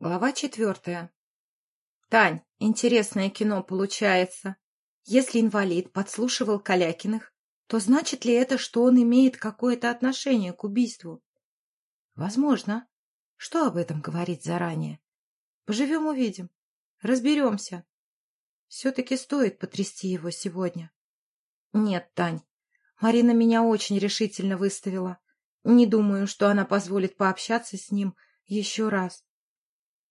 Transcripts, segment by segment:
Глава четвертая. Тань, интересное кино получается. Если инвалид подслушивал Калякиных, то значит ли это, что он имеет какое-то отношение к убийству? Возможно. Что об этом говорить заранее? Поживем увидим. Разберемся. Все-таки стоит потрясти его сегодня. Нет, Тань, Марина меня очень решительно выставила. Не думаю, что она позволит пообщаться с ним еще раз.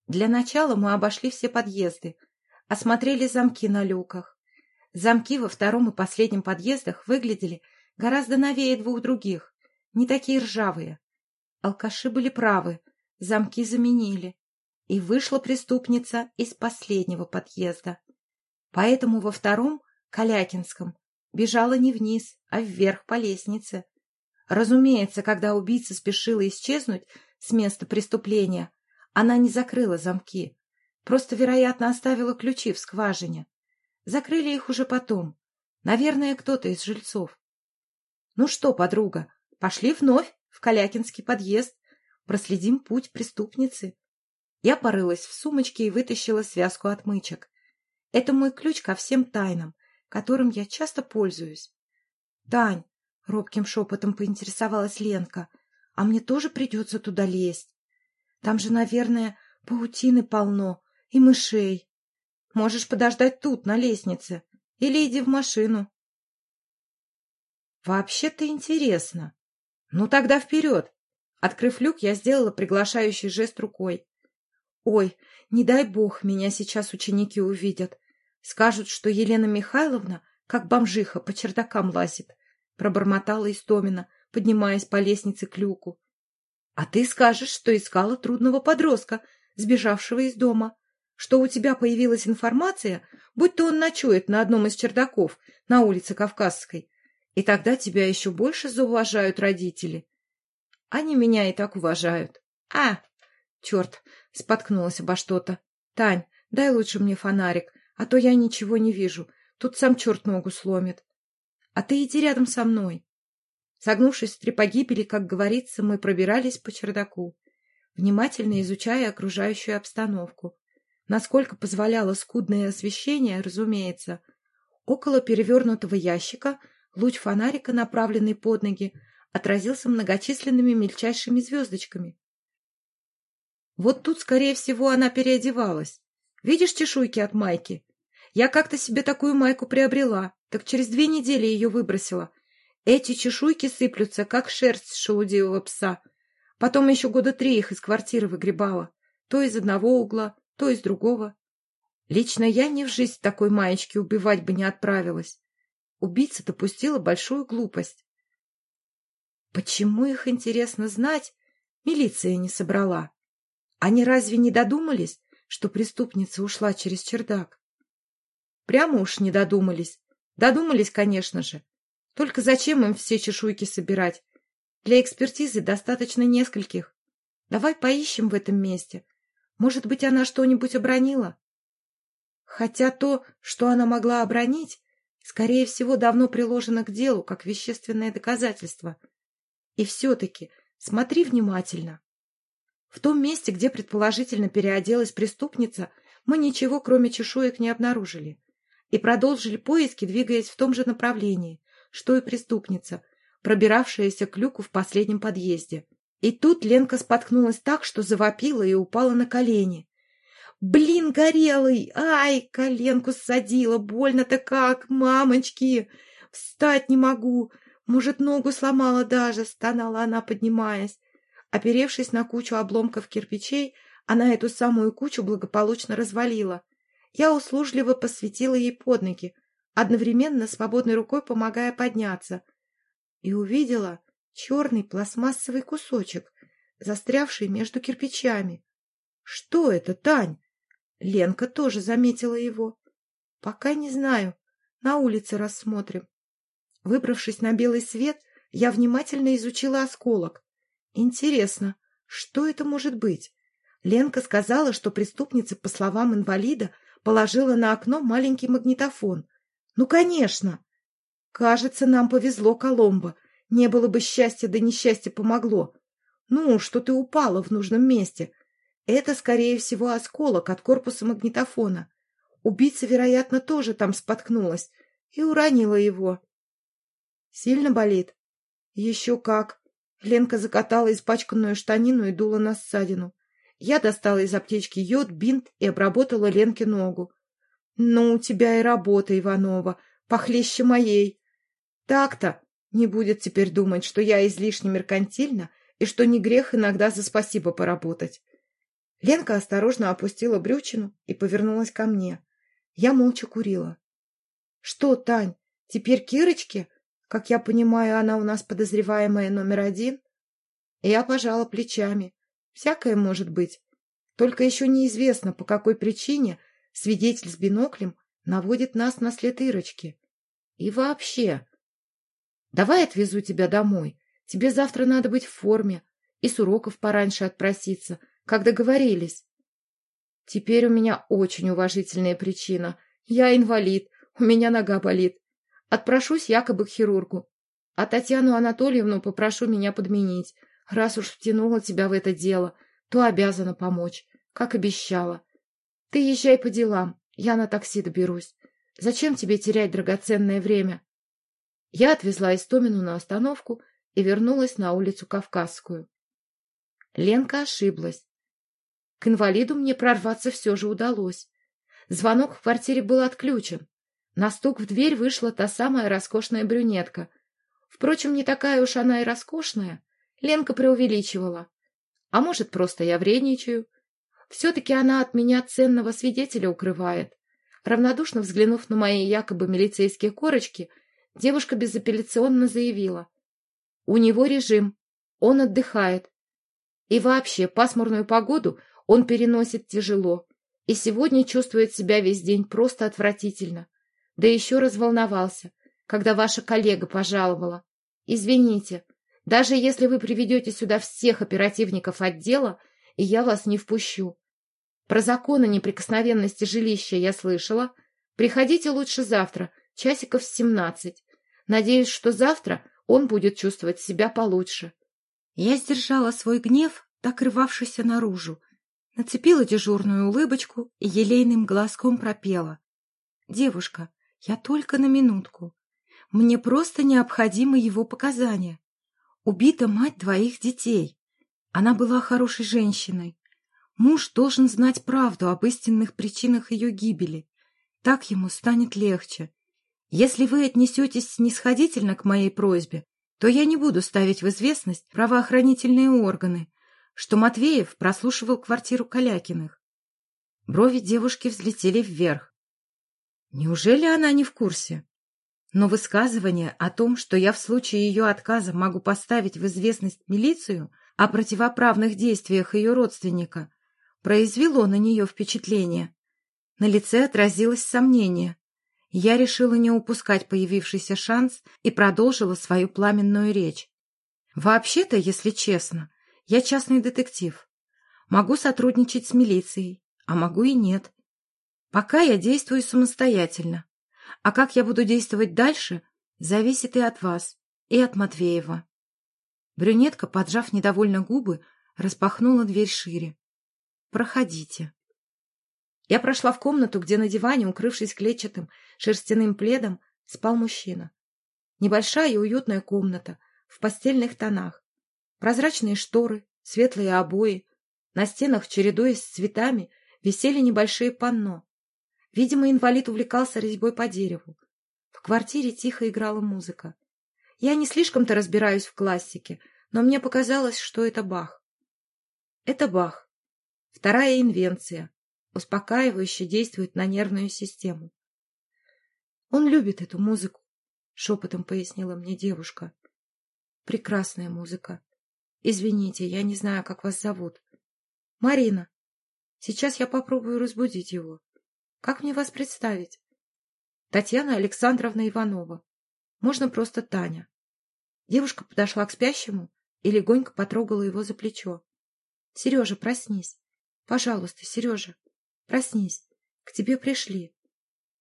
Для начала мы обошли все подъезды, осмотрели замки на люках. Замки во втором и последнем подъездах выглядели гораздо новее двух других, не такие ржавые. Алкаши были правы, замки заменили. И вышла преступница из последнего подъезда. Поэтому во втором, Калякинском, бежала не вниз, а вверх по лестнице. Разумеется, когда убийца спешила исчезнуть с места преступления, она не закрыла замки, просто, вероятно, оставила ключи в скважине. Закрыли их уже потом. Наверное, кто-то из жильцов. Ну что, подруга, пошли вновь в Калякинский подъезд. Проследим путь преступницы. Я порылась в сумочке и вытащила связку отмычек. Это мой ключ ко всем тайнам, которым я часто пользуюсь. — Тань, — робким шепотом поинтересовалась Ленка, — а мне тоже придется туда лезть. Там же, наверное, паутины полно и мышей. Можешь подождать тут, на лестнице, или иди в машину. Вообще-то интересно. Ну тогда вперед. Открыв люк, я сделала приглашающий жест рукой. Ой, не дай бог, меня сейчас ученики увидят. Скажут, что Елена Михайловна, как бомжиха, по чердакам лазит. Пробормотала Истомина, поднимаясь по лестнице к люку. А ты скажешь, что искала трудного подростка, сбежавшего из дома, что у тебя появилась информация, будь то он ночует на одном из чердаков на улице Кавказской, и тогда тебя еще больше зауважают родители. Они меня и так уважают. А, черт, споткнулась обо что-то. Тань, дай лучше мне фонарик, а то я ничего не вижу. Тут сам черт ногу сломит. А ты иди рядом со мной. Согнувшись в три погибели, как говорится, мы пробирались по чердаку, внимательно изучая окружающую обстановку. Насколько позволяло скудное освещение, разумеется. Около перевернутого ящика луч фонарика, направленный под ноги, отразился многочисленными мельчайшими звездочками. Вот тут, скорее всего, она переодевалась. Видишь чешуйки от майки? Я как-то себе такую майку приобрела, так через две недели ее выбросила — эти чешуйки сыплются, как шерсть шелудивого пса. Потом еще года три их из квартиры выгребала. То из одного угла, то из другого. Лично я ни в жизнь такой маечки убивать бы не отправилась. Убийца допустила большую глупость. Почему их, интересно знать, милиция не собрала? Они разве не додумались, что преступница ушла через чердак? Прямо уж не додумались. Додумались, конечно же. Только зачем им все чешуйки собирать? Для экспертизы достаточно нескольких. Давай поищем в этом месте. Может быть, она что-нибудь обронила? Хотя то, что она могла обронить, скорее всего, давно приложено к делу, как вещественное доказательство. И все-таки смотри внимательно. В том месте, где предположительно переоделась преступница, мы ничего, кроме чешуек, не обнаружили. И продолжили поиски, двигаясь в том же направлении что и преступница, пробиравшаяся к люку в последнем подъезде. И тут Ленка споткнулась так, что завопила и упала на колени. «Блин, горелый! Ай, коленку ссадила! Больно-то как, мамочки! Встать не могу! Может, ногу сломала даже!» — стонала она, поднимаясь. Оперевшись на кучу обломков кирпичей, она эту самую кучу благополучно развалила. Я услужливо посветила ей под ноги, одновременно свободной рукой помогая подняться, и увидела черный пластмассовый кусочек, застрявший между кирпичами. — Что это, Тань? Ленка тоже заметила его. — Пока не знаю. На улице рассмотрим. Выбравшись на белый свет, я внимательно изучила осколок. Интересно, что это может быть? Ленка сказала, что преступница, по словам инвалида, положила на окно маленький магнитофон. Ну, конечно. Кажется, нам повезло, Коломбо. Не было бы счастья, да несчастье помогло. Ну, что ты упала в нужном месте. Это, скорее всего, осколок от корпуса магнитофона. Убийца, вероятно, тоже там споткнулась и уронила его. Сильно болит? Еще как. Ленка закатала испачканную штанину и дула на ссадину. Я достала из аптечки йод, бинт и обработала Ленке ногу. Ну, у тебя и работа, Иванова, похлеще моей. Так-то не будет теперь думать, что я излишне меркантильна и что не грех иногда за спасибо поработать. Ленка осторожно опустила брючину и повернулась ко мне. Я молча курила. — Что, Тань, теперь Кирочке? Как я понимаю, она у нас подозреваемая номер один? Я пожала плечами. Всякое может быть. Только еще неизвестно, по какой причине свидетель с биноклем наводит нас на след Ирочки. И вообще... Давай отвезу тебя домой. Тебе завтра надо быть в форме. И с уроков пораньше отпроситься, как договорились. Теперь у меня очень уважительная причина. Я инвалид, у меня нога болит. Отпрошусь якобы к хирургу. А Татьяну Анатольевну попрошу меня подменить. Раз уж втянула тебя в это дело, то обязана помочь, как обещала. Ты езжай по делам, я на такси доберусь. Зачем тебе терять драгоценное время? Я отвезла Истомину на остановку и вернулась на улицу Кавказскую. Ленка ошиблась. К инвалиду мне прорваться все же удалось. Звонок в квартире был отключен. На стук в дверь вышла та самая роскошная брюнетка. Впрочем, не такая уж она и роскошная. Ленка преувеличивала. А может, просто я вредничаю. Все-таки она от меня ценного свидетеля укрывает. Равнодушно взглянув на мои якобы милицейские корочки, девушка безапелляционно заявила. У него режим, он отдыхает. И вообще, пасмурную погоду он переносит тяжело. И сегодня чувствует себя весь день просто отвратительно. Да еще разволновался, когда ваша коллега пожаловала. Извините, даже если вы приведете сюда всех оперативников отдела, и я вас не впущу. Про законы неприкосновенности жилища я слышала. Приходите лучше завтра, часиков в семнадцать. Надеюсь, что завтра он будет чувствовать себя получше. Я сдержала свой гнев, так рвавшийся наружу, нацепила дежурную улыбочку и елейным глазком пропела. — Девушка, я только на минутку. Мне просто необходимы его показания. Убита мать двоих детей. Она была хорошей женщиной. Муж должен знать правду об истинных причинах ее гибели. Так ему станет легче. Если вы отнесетесь снисходительно к моей просьбе, то я не буду ставить в известность правоохранительные органы, что Матвеев прослушивал квартиру Калякиных. Брови девушки взлетели вверх. Неужели она не в курсе? Но высказывание о том, что я в случае ее отказа могу поставить в известность милицию о противоправных действиях ее родственника, произвело на нее впечатление. На лице отразилось сомнение. Я решила не упускать появившийся шанс и продолжила свою пламенную речь. Вообще-то, если честно, я частный детектив. Могу сотрудничать с милицией, а могу и нет. Пока я действую самостоятельно. А как я буду действовать дальше, зависит и от вас, и от Матвеева. Брюнетка, поджав недовольно губы, распахнула дверь шире. «Проходите». Я прошла в комнату, где на диване, укрывшись клетчатым шерстяным пледом, спал мужчина. Небольшая и уютная комната, в постельных тонах. Прозрачные шторы, светлые обои. На стенах, чередуясь с цветами, висели небольшие панно. Видимо, инвалид увлекался резьбой по дереву. В квартире тихо играла музыка. Я не слишком-то разбираюсь в классике, но мне показалось, что это Бах. Это Бах. Вторая инвенция. Успокаивающе действует на нервную систему. Он любит эту музыку, шепотом пояснила мне девушка. Прекрасная музыка. Извините, я не знаю, как вас зовут. Марина. Сейчас я попробую разбудить его. Как мне вас представить? Татьяна Александровна Иванова. Можно просто Таня. Девушка подошла к спящему и легонько потрогала его за плечо. — Сережа, проснись. Пожалуйста, Сережа, проснись. К тебе пришли.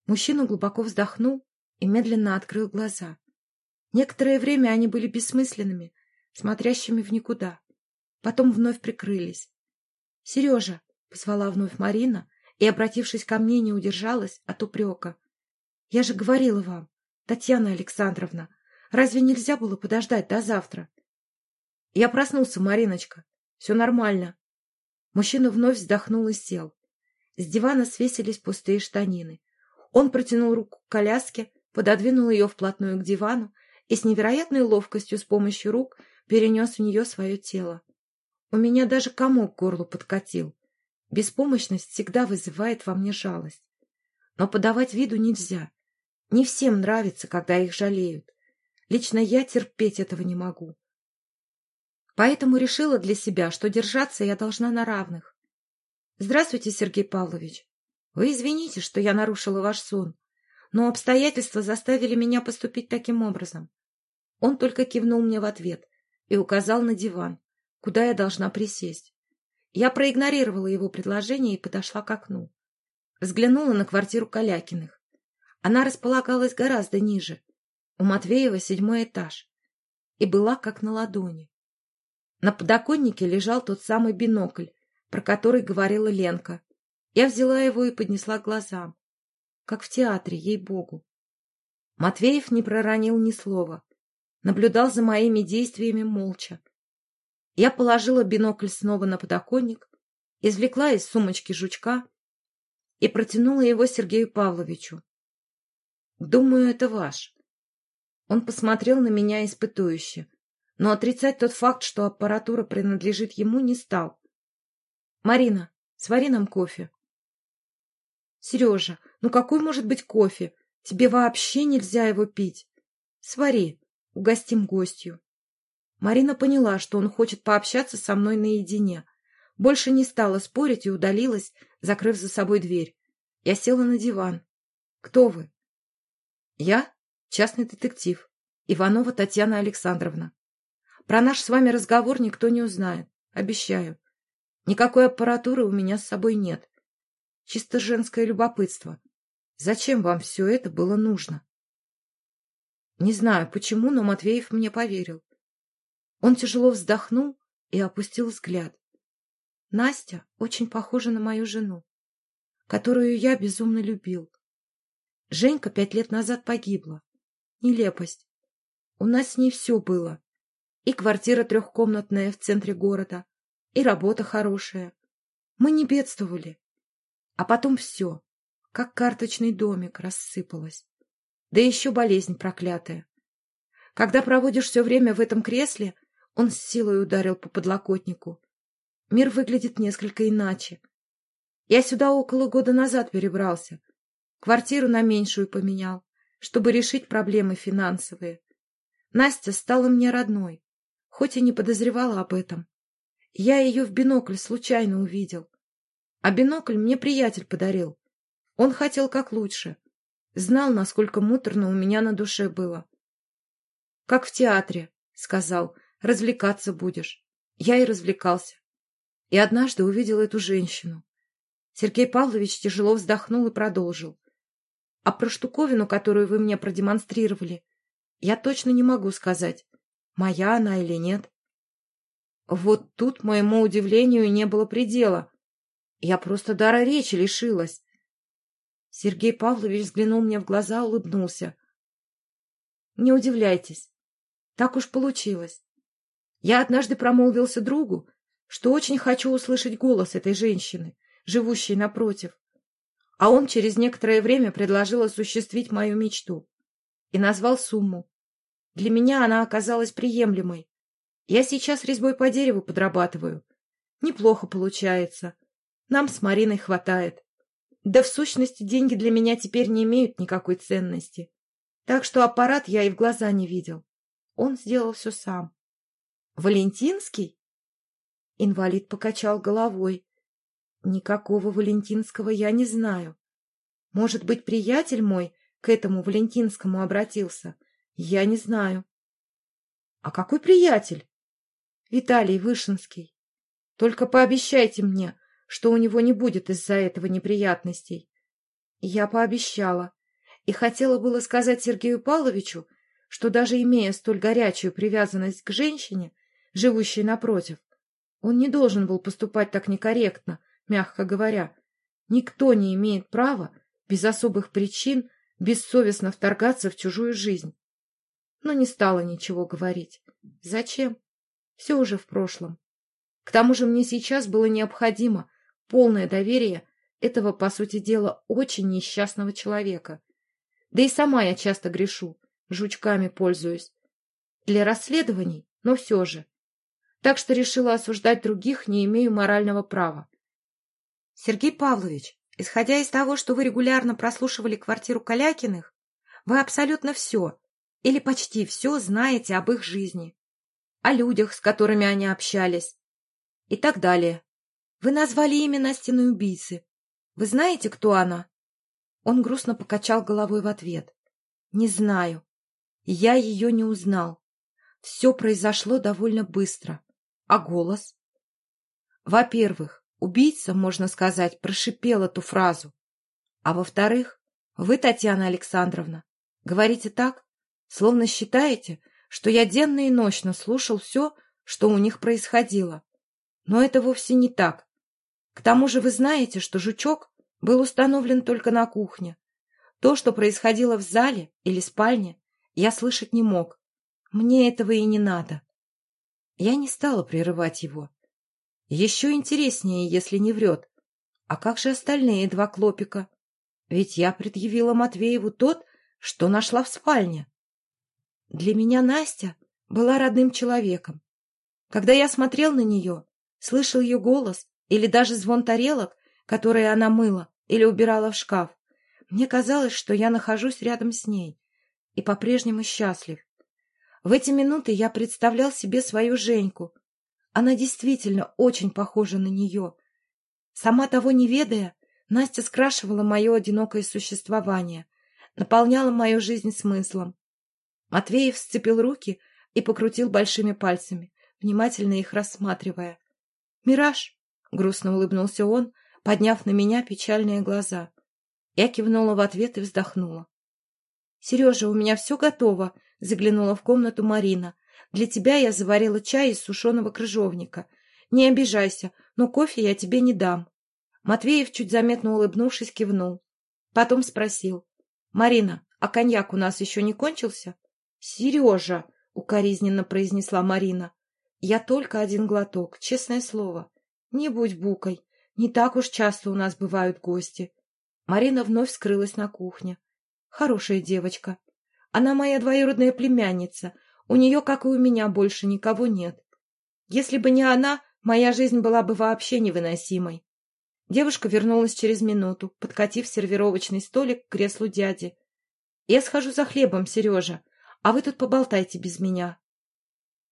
Мужчина глубоко вздохнул и медленно открыл глаза. Некоторое время они были бессмысленными, смотрящими в никуда. Потом вновь прикрылись. — Сережа, — позвала вновь Марина и, обратившись ко мне, не удержалась от упрека. — Я же говорила вам, Татьяна Александровна, разве нельзя было подождать до завтра? — Я проснулся, Мариночка. Все нормально. Мужчина вновь вздохнул и сел. С дивана свесились пустые штанины. Он протянул руку к коляске, пододвинул ее вплотную к дивану и с невероятной ловкостью с помощью рук перенес в нее свое тело. У меня даже комок к горлу подкатил. Беспомощность всегда вызывает во мне жалость. Но подавать виду нельзя. Не всем нравится, когда их жалеют. Лично я терпеть этого не могу. Поэтому решила для себя, что держаться я должна на равных. Здравствуйте, Сергей Павлович. Вы извините, что я нарушила ваш сон, но обстоятельства заставили меня поступить таким образом. Он только кивнул мне в ответ и указал на диван, куда я должна присесть. Я проигнорировала его предложение и подошла к окну. Взглянула на квартиру Калякиных. Она располагалась гораздо ниже. У Матвеева седьмой этаж. И была как на ладони. На подоконнике лежал тот самый бинокль, про который говорила Ленка. Я взяла его и поднесла глазам. Как в театре, ей-богу. Матвеев не проронил ни слова. Наблюдал за моими действиями молча. Я положила бинокль снова на подоконник, извлекла из сумочки жучка и протянула его Сергею Павловичу. «Думаю, это ваш». Он посмотрел на меня испытующе но отрицать тот факт, что аппаратура принадлежит ему, не стал. — Марина, свари нам кофе. — Сережа, ну какой может быть кофе? Тебе вообще нельзя его пить. Свари, угостим гостью. Марина поняла, что он хочет пообщаться со мной наедине. Больше не стала спорить и удалилась, закрыв за собой дверь. Я села на диван. — Кто вы? — Я частный детектив. Иванова Татьяна Александровна. Про наш с вами разговор никто не узнает. Обещаю. Никакой аппаратуры у меня с собой нет. Чисто женское любопытство. Зачем вам все это было нужно? Не знаю, почему, но Матвеев мне поверил. Он тяжело вздохнул и опустил взгляд. Настя очень похожа на мою жену, которую я безумно любил. Женька пять лет назад погибла. Нелепость. У нас с ней все было. И квартира трехкомнатная в центре города, и работа хорошая. Мы не бедствовали. А потом все, как карточный домик, рассыпалось. Да еще болезнь проклятая. Когда проводишь все время в этом кресле, он с силой ударил по подлокотнику. Мир выглядит несколько иначе. Я сюда около года назад перебрался. Квартиру на меньшую поменял, чтобы решить проблемы финансовые. Настя стала мне родной хоть и не подозревала об этом. Я ее в бинокль случайно увидел. А бинокль мне приятель подарил. Он хотел как лучше. Знал, насколько муторно у меня на душе было. — Как в театре, — сказал, — развлекаться будешь. Я и развлекался. И однажды увидел эту женщину. Сергей Павлович тяжело вздохнул и продолжил. — А про штуковину, которую вы мне продемонстрировали, я точно не могу сказать моя она или нет. Вот тут моему удивлению не было предела. Я просто дара речи лишилась. Сергей Павлович взглянул мне в глаза, улыбнулся. Не удивляйтесь. Так уж получилось. Я однажды промолвился другу, что очень хочу услышать голос этой женщины, живущей напротив. А он через некоторое время предложил осуществить мою мечту и назвал сумму. Для меня она оказалась приемлемой. Я сейчас резьбой по дереву подрабатываю. Неплохо получается. Нам с Мариной хватает. Да в сущности деньги для меня теперь не имеют никакой ценности. Так что аппарат я и в глаза не видел. Он сделал все сам. Валентинский? Инвалид покачал головой. Никакого Валентинского я не знаю. Может быть, приятель мой к этому Валентинскому обратился — я не знаю. А какой приятель? Виталий Вышинский. Только пообещайте мне, что у него не будет из-за этого неприятностей. Я пообещала и хотела было сказать Сергею Павловичу, что даже имея столь горячую привязанность к женщине, живущей напротив, Он не должен был поступать так некорректно, мягко говоря. Никто не имеет права без особых причин бессовестно вторгаться в чужую жизнь. Но не стала ничего говорить. Зачем? Все уже в прошлом. К тому же мне сейчас было необходимо полное доверие этого, по сути дела, очень несчастного человека. Да и сама я часто грешу, жучками пользуюсь. Для расследований, но все же. Так что решила осуждать других, не имею морального права. Сергей Павлович, исходя из того, что вы регулярно прослушивали квартиру Калякиных, вы абсолютно все, или почти все знаете об их жизни, о людях, с которыми они общались, и так далее. Вы назвали имя Настиной убийцы. Вы знаете, кто она? Он грустно покачал головой в ответ. Не знаю. Я ее не узнал. Все произошло довольно быстро. А голос? Во-первых, убийца, можно сказать, прошипел эту фразу. А во-вторых, вы, Татьяна Александровна, говорите так, словно считаете, что я денно и ночно слушал все, что у них происходило. Но это вовсе не так. К тому же вы знаете, что жучок был установлен только на кухне. То, что происходило в зале или спальне, я слышать не мог. Мне этого и не надо. Я не стала прерывать его. Еще интереснее, если не врет. А как же остальные два клопика? Ведь я предъявила Матвееву тот, что нашла в спальне. Для меня Настя была родным человеком. Когда я смотрел на нее, слышал ее голос или даже звон тарелок, которые она мыла или убирала в шкаф, мне казалось, что я нахожусь рядом с ней и по-прежнему счастлив. В эти минуты я представлял себе свою Женьку. Она действительно очень похожа на нее. Сама того не ведая, Настя скрашивала мое одинокое существование, наполняла мою жизнь смыслом. Матвеев сцепил руки и покрутил большими пальцами, внимательно их рассматривая. «Мираж!» — грустно улыбнулся он, подняв на меня печальные глаза. Я кивнула в ответ и вздохнула. «Сережа, у меня все готово!» — заглянула в комнату Марина. «Для тебя я заварила чай из сушеного крыжовника. Не обижайся, но кофе я тебе не дам». Матвеев, чуть заметно улыбнувшись, кивнул. Потом спросил. «Марина, а коньяк у нас еще не кончился?» «Сережа!» — укоризненно произнесла Марина. Я только один глоток, честное слово. Не будь букой, не так уж часто у нас бывают гости. Марина вновь скрылась на кухне. Хорошая девочка. Она моя двоюродная племянница. У нее, как и у меня, больше никого нет. Если бы не она, моя жизнь была бы вообще невыносимой. Девушка вернулась через минуту, подкатив сервировочный столик к креслу дяди. — Я схожу за хлебом, Сережа, а вы тут поболтайте без меня.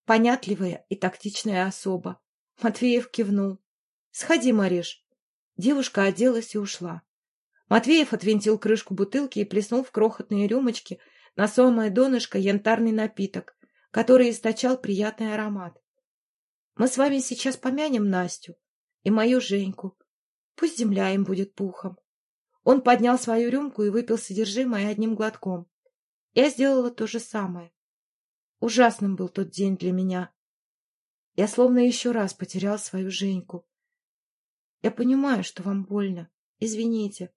Понятливая и тактичная особа. Матвеев кивнул. — Сходи, Мариш. Девушка оделась и ушла. Матвеев отвинтил крышку бутылки и плеснул в крохотные рюмочки на самое донышко янтарный напиток, который источал приятный аромат. Мы с вами сейчас помянем Настю и мою Женьку. Пусть земля им будет пухом. Он поднял свою рюмку и выпил содержимое одним глотком. Я сделала то же самое. Ужасным был тот день для меня. Я словно еще раз потерял свою Женьку. Я понимаю, что вам больно. Извините.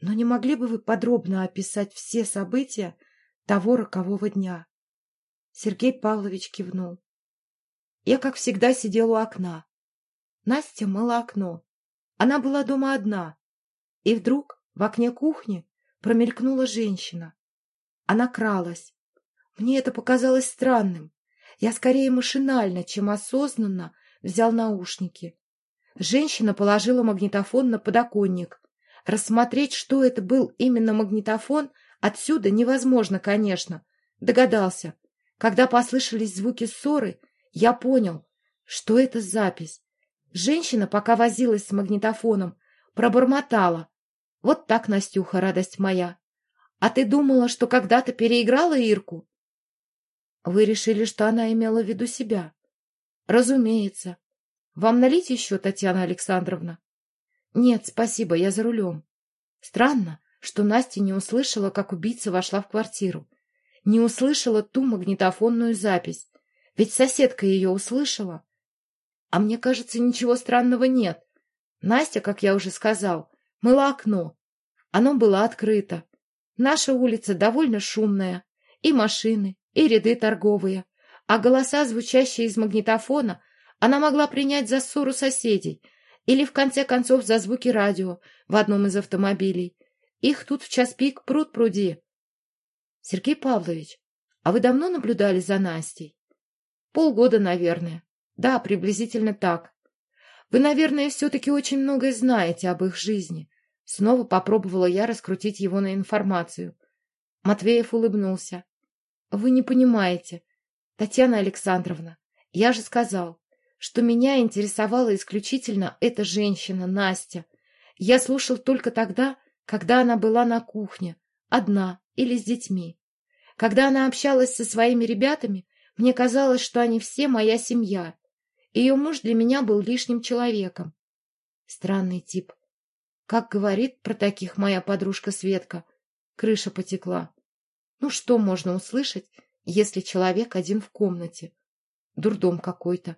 Но не могли бы вы подробно описать все события того рокового дня? Сергей Павлович кивнул. Я, как всегда, сидел у окна. Настя мыла окно. Она была дома одна. И вдруг в окне кухни промелькнула женщина. Она кралась. Мне это показалось странным. Я скорее машинально, чем осознанно взял наушники. Женщина положила магнитофон на подоконник. Рассмотреть, что это был именно магнитофон, отсюда невозможно, конечно. Догадался. Когда послышались звуки ссоры, я понял, что это запись. Женщина, пока возилась с магнитофоном, пробормотала. Вот так, Настюха, радость моя. А ты думала, что когда-то переиграла Ирку? Вы решили, что она имела в виду себя? Разумеется. Вам налить еще, Татьяна Александровна? Нет, спасибо, я за рулем. Странно, что Настя не услышала, как убийца вошла в квартиру. Не услышала ту магнитофонную запись. Ведь соседка ее услышала. А мне кажется, ничего странного нет. Настя, как я уже сказал, мыла окно. Оно было открыто. Наша улица довольно шумная. И машины, и ряды торговые. А голоса, звучащие из магнитофона, она могла принять за ссору соседей или, в конце концов, за звуки радио в одном из автомобилей. Их тут в час пик пруд пруди. Сергей Павлович, а вы давно наблюдали за Настей? Полгода, наверное. Да, приблизительно так. Вы, наверное, все-таки очень многое знаете об их жизни. Снова попробовала я раскрутить его на информацию. Матвеев улыбнулся. Вы не понимаете. Татьяна Александровна, я же сказал, что меня интересовала исключительно эта женщина, Настя. Я слушал только тогда, когда она была на кухне, одна или с детьми. Когда она общалась со своими ребятами, мне казалось, что они все моя семья. Ее муж для меня был лишним человеком. Странный тип. Как говорит про таких моя подружка Светка, крыша потекла. Ну что можно услышать, если человек один в комнате? Дурдом какой-то.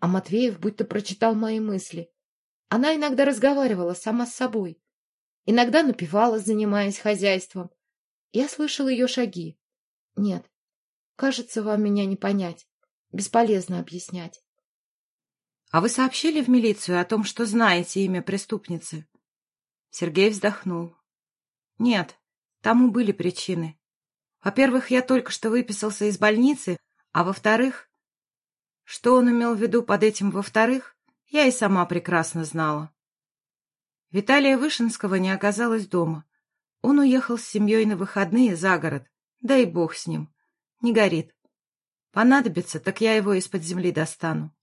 А Матвеев будто прочитал мои мысли. Она иногда разговаривала сама с собой. Иногда напевала, занимаясь хозяйством. Я слышал ее шаги. Нет, кажется, вам меня не понять. Бесполезно объяснять. А вы сообщили в милицию о том, что знаете имя преступницы? Сергей вздохнул. Нет, тому были причины. Во-первых, я только что выписался из больницы, а во-вторых... Что он имел в виду под этим «во-вторых», я и сама прекрасно знала. Виталия Вышинского не оказалось дома. Он уехал с семьей на выходные за город. Да и бог с ним. Не горит. Понадобится, так я его из-под земли достану.